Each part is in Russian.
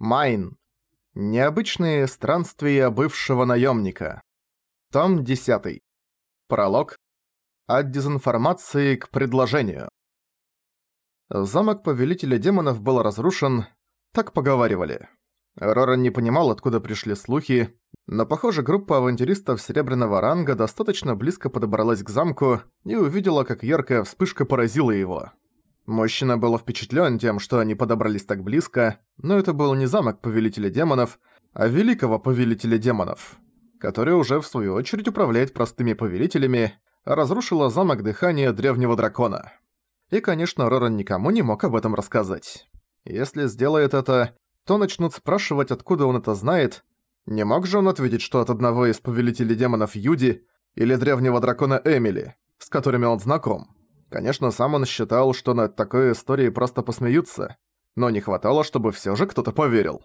Майн. Необычные странствия бывшего наемника. Том 10. Пролог. От дезинформации к предложению. Замок Повелителя Демонов был разрушен, так поговаривали. Роран не понимал, откуда пришли слухи, но, похоже, группа авантюристов серебряного ранга достаточно близко подобралась к замку и увидела, как яркая вспышка поразила его. Мужчина был впечатлен тем, что они подобрались так близко, но это был не замок Повелителя Демонов, а Великого Повелителя Демонов, который уже в свою очередь управляет простыми повелителями, а разрушила замок дыхания Древнего Дракона. И, конечно, Роран никому не мог об этом рассказать. Если сделает это, то начнут спрашивать, откуда он это знает. Не мог же он ответить, что от одного из Повелителей Демонов Юди или Древнего Дракона Эмили, с которыми он знаком. Конечно, сам он считал, что над такой историей просто посмеются, но не хватало, чтобы всё же кто-то поверил.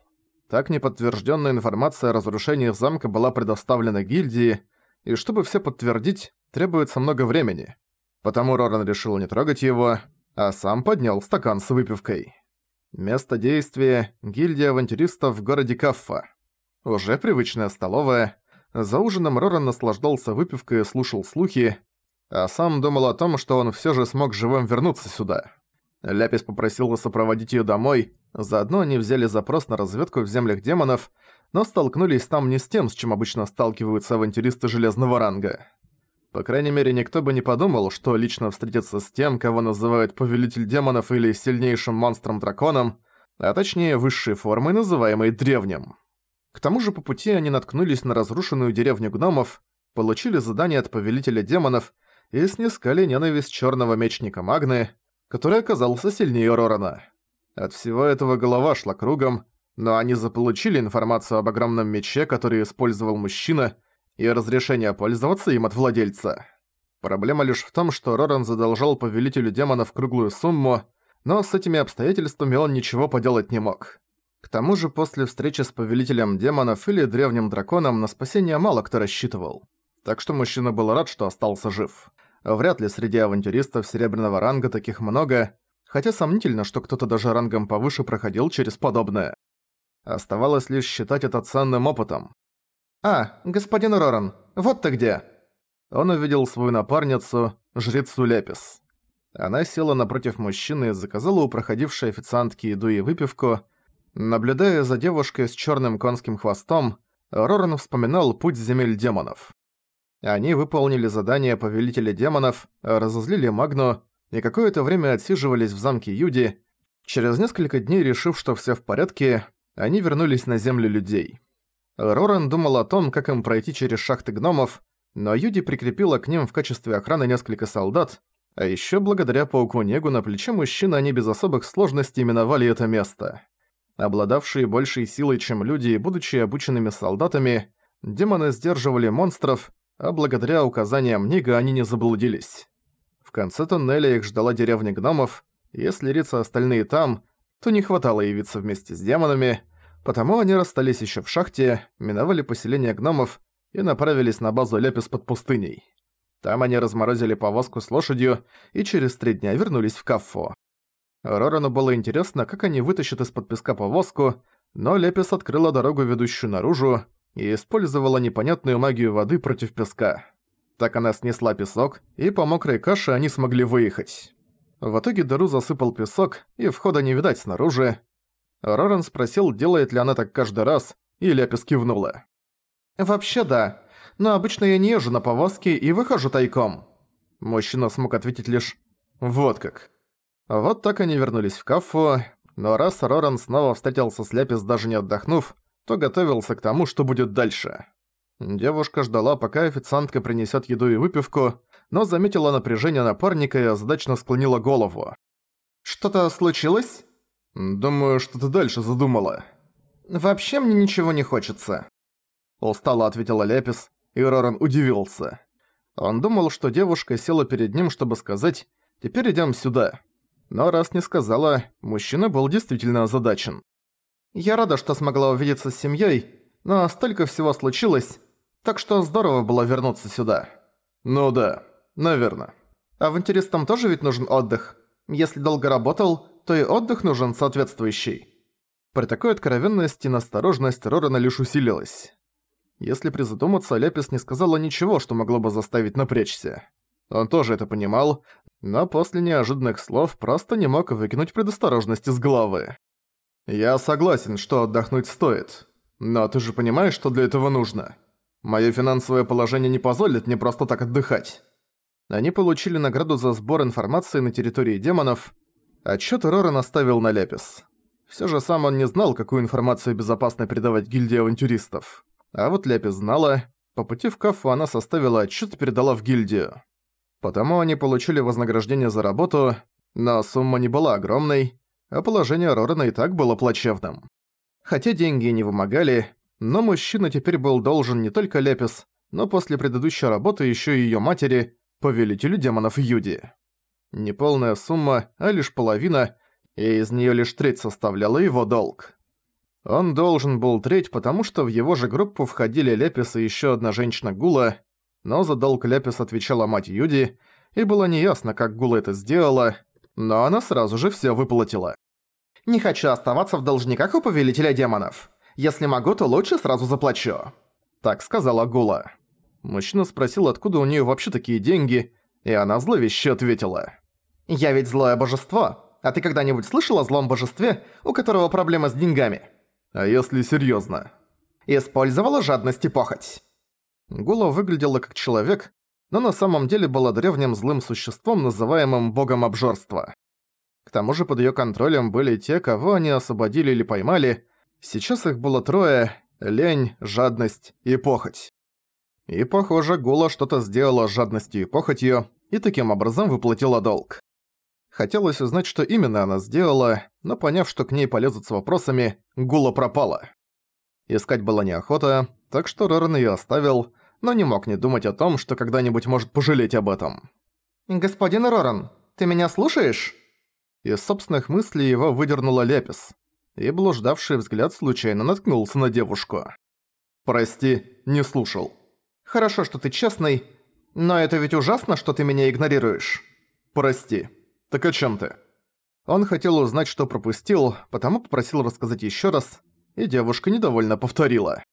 Так неподтверждённая информация о разрушениях замка была предоставлена гильдии, и чтобы всё подтвердить, требуется много времени. Потому Роран решил не трогать его, а сам поднял стакан с выпивкой. Место действия – гильдия авантюристов в городе Каффа. Уже привычная столовая. За ужином Роран наслаждался выпивкой и слушал слухи, а сам думал о том, что он всё же смог живым вернуться сюда. Ляпис попросил сопроводить её домой, заодно они взяли запрос на разведку в землях демонов, но столкнулись там не с тем, с чем обычно сталкиваются авантюристы железного ранга. По крайней мере, никто бы не подумал, что лично встретиться с тем, кого называют Повелитель Демонов или сильнейшим монстром-драконом, а точнее высшей формой, называемой Древним. К тому же по пути они наткнулись на разрушенную деревню гномов, получили задание от Повелителя Демонов и снискали ненависть черного мечника Магны, который оказался сильнее Рорана. От всего этого голова шла кругом, но они заполучили информацию об огромном мече, который использовал мужчина, и разрешение пользоваться им от владельца. Проблема лишь в том, что Роран задолжал повелителю демонов круглую сумму, но с этими обстоятельствами он ничего поделать не мог. К тому же после встречи с повелителем демонов или древним драконом на спасение мало кто рассчитывал так что мужчина был рад, что остался жив. Вряд ли среди авантюристов серебряного ранга таких много, хотя сомнительно, что кто-то даже рангом повыше проходил через подобное. Оставалось лишь считать это ценным опытом. «А, господин Роран, вот ты где!» Он увидел свою напарницу, жрицу Лепис. Она села напротив мужчины и заказала у проходившей официантки еду и выпивку. Наблюдая за девушкой с черным конским хвостом, Роран вспоминал путь земель демонов. Они выполнили задание Повелителя Демонов, разозлили Магну и какое-то время отсиживались в замке Юди. Через несколько дней, решив, что всё в порядке, они вернулись на землю людей. Роран думал о том, как им пройти через шахты гномов, но Юди прикрепила к ним в качестве охраны несколько солдат, а ещё благодаря пауку Негу на плече мужчины они без особых сложностей именовали это место. Обладавшие большей силой, чем люди и будучи обученными солдатами, демоны сдерживали монстров, а благодаря указаниям Нига они не заблудились. В конце туннеля их ждала деревня гномов, если риться остальные там, то не хватало явиться вместе с демонами, потому они расстались еще в шахте, миновали поселение гномов и направились на базу Лепис под пустыней. Там они разморозили повозку с лошадью и через три дня вернулись в Каффо. Рорану было интересно, как они вытащат из-под песка повозку, но Лепис открыла дорогу, ведущую наружу, и использовала непонятную магию воды против песка. Так она снесла песок, и по мокрой каше они смогли выехать. В итоге дыру засыпал песок, и входа не видать снаружи. Роран спросил, делает ли она так каждый раз, и Ляпис кивнула. «Вообще да, но обычно я не езжу на повозке и выхожу тайком». Мужчина смог ответить лишь «Вот как». Вот так они вернулись в Кафу, но раз Роран снова встретился с Ляпис даже не отдохнув, то готовился к тому, что будет дальше. Девушка ждала, пока официантка принесет еду и выпивку, но заметила напряжение напарника и озадачно склонила голову. «Что-то случилось?» «Думаю, что ты дальше задумала». «Вообще мне ничего не хочется». Устало ответила Лепис, и Роран удивился. Он думал, что девушка села перед ним, чтобы сказать «теперь идём сюда». Но раз не сказала, мужчина был действительно озадачен. Я рада, что смогла увидеться с семьей, но столько всего случилось, так что здорово было вернуться сюда. Ну да, наверное. Авантюристам тоже ведь нужен отдых. Если долго работал, то и отдых нужен соответствующий. При такой откровенности насторожность Рорана лишь усилилась. Если призадуматься, Ляпис не сказала ничего, что могло бы заставить напрячься. Он тоже это понимал, но после неожиданных слов просто не мог выкинуть предосторожность из головы. «Я согласен, что отдохнуть стоит. Но ты же понимаешь, что для этого нужно. Моё финансовое положение не позволит мне просто так отдыхать». Они получили награду за сбор информации на территории демонов. Отчёт Роран оставил на Лепис. Всё же сам он не знал, какую информацию безопасно передавать гильдии авантюристов. А вот Лепис знала. По пути в Кафу она составила отчёт и передала в гильдию. Потому они получили вознаграждение за работу, но сумма не была огромной, а положение Рорана и так было плачевным. Хотя деньги не вымогали, но мужчина теперь был должен не только Лепис, но после предыдущей работы ещё и её матери, повелителю демонов Юди. Не полная сумма, а лишь половина, и из неё лишь треть составляла его долг. Он должен был треть, потому что в его же группу входили Лепис и ещё одна женщина Гула, но за долг Лепис отвечала мать Юди, и было неясно, как Гула это сделала, но она сразу же всё выплатила. «Не хочу оставаться в должниках у Повелителя Демонов. Если могу, то лучше сразу заплачу», — так сказала Гула. Мужчина спросил, откуда у неё вообще такие деньги, и она зловеще ответила. «Я ведь злое божество. А ты когда-нибудь слышал о злом божестве, у которого проблема с деньгами?» «А если серьёзно?» «Использовала жадность и похоть». Гула выглядела как человек, но на самом деле была древним злым существом, называемым богом обжорства. К тому же под её контролем были те, кого они освободили или поймали. Сейчас их было трое – лень, жадность и похоть. И, похоже, Гула что-то сделала с жадностью и похотью, и таким образом выплатила долг. Хотелось узнать, что именно она сделала, но поняв, что к ней полезут с вопросами, Гула пропала. Искать было неохота, так что Роран её оставил, но не мог не думать о том, что когда-нибудь может пожалеть об этом. «Господин Роран, ты меня слушаешь?» Из собственных мыслей его выдернула Лепис, и блуждавший взгляд случайно наткнулся на девушку. «Прости, не слушал». «Хорошо, что ты честный, но это ведь ужасно, что ты меня игнорируешь». «Прости. Так о чем ты?» Он хотел узнать, что пропустил, потому попросил рассказать еще раз, и девушка недовольно повторила.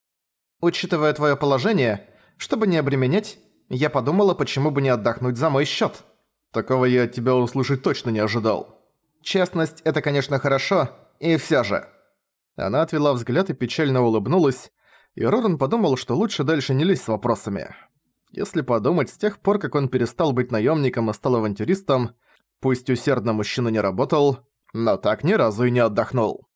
«Учитывая твое положение, чтобы не обременять, я подумала, почему бы не отдохнуть за мой счет. Такого я от тебя услышать точно не ожидал. Честность – это, конечно, хорошо, и все же. Она отвела взгляд и печально улыбнулась, и Роран подумал, что лучше дальше не лезть с вопросами. Если подумать, с тех пор, как он перестал быть наемником и стал авантюристом, пусть усердно мужчина не работал, но так ни разу и не отдохнул.